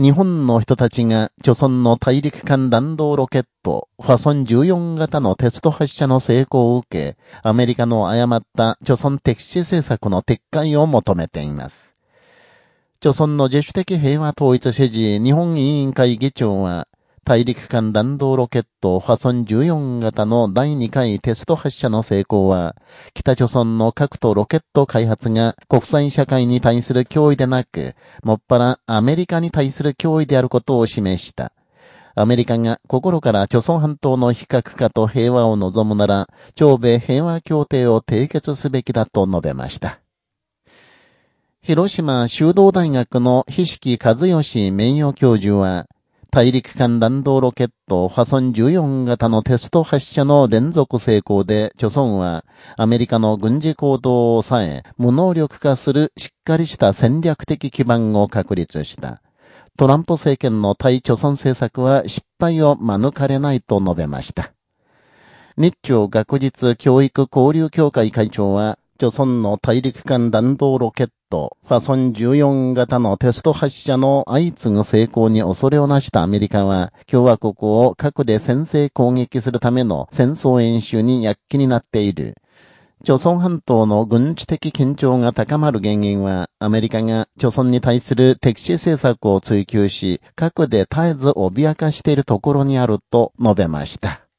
日本の人たちが、著村の大陸間弾道ロケット、ファソン14型の鉄道発射の成功を受け、アメリカの誤った著村敵視政策の撤回を求めています。著村の自主的平和統一支持日本委員会議長は、大陸間弾道ロケットファソン14型の第2回テスト発射の成功は、北朝鮮の核とロケット開発が国際社会に対する脅威でなく、もっぱらアメリカに対する脅威であることを示した。アメリカが心から朝鮮半島の非核化と平和を望むなら、朝米平和協定を締結すべきだと述べました。広島修道大学の菱木和義名誉教授は、大陸間弾道ロケットファソン14型のテスト発射の連続成功で、著村はアメリカの軍事行動を抑え、無能力化するしっかりした戦略的基盤を確立した。トランプ政権の対著村政策は失敗を免れないと述べました。日朝学術教育交流協会会長は、著村の大陸間弾道ロケット、ファソン14型のテスト発射の相次ぐ成功に恐れをなしたアメリカは、共和国を核で先制攻撃するための戦争演習に躍起になっている。朝鮮半島の軍事的緊張が高まる原因は、アメリカが朝鮮に対する敵視政策を追求し、核で絶えず脅かしているところにあると述べました。